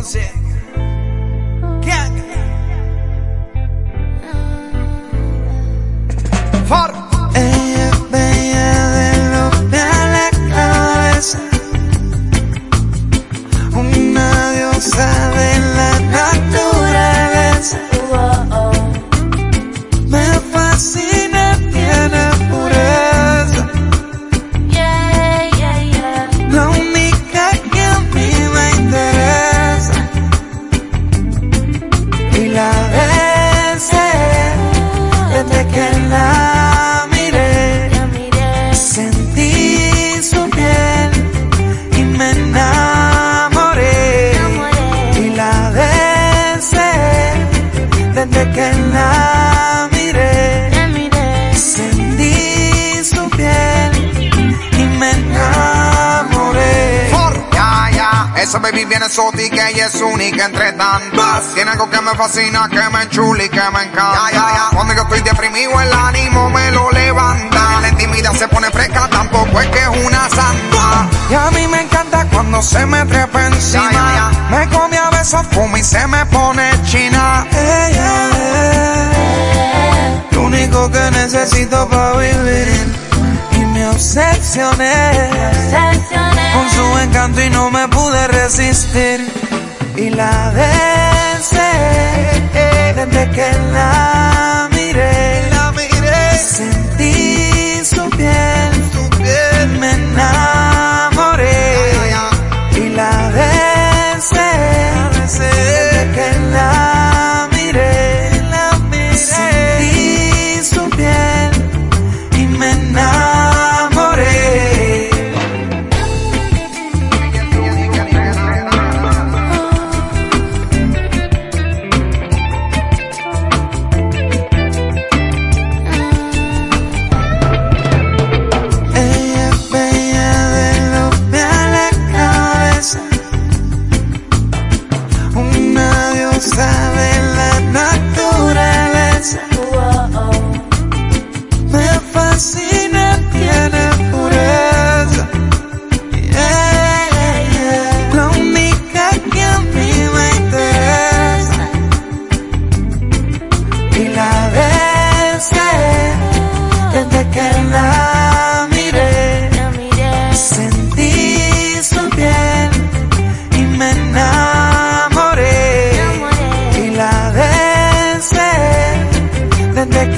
Gang. For. Ella es bella de los pies a la cabeza. Una diosa de la la Esa baby viene exótica y es única entre tantas. Tiene algo que me fascina, que me enchula y que me encanta. Ya, ya, ya. Cuando yo estoy deprimido, el ánimo me lo levanta. La intimidad se pone fresca, tampoco es que es una santa. Y a mí me encanta cuando se me trepa encima. Me come a besos, fuma y se me pone china. Ella es lo único que necesito para vivir. Y me obsesioné con su encanto y no me pude resistir. Y la besé desde que la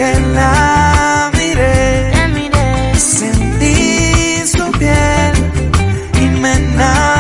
que la miré, la miré. sentí su piel y me enamoré.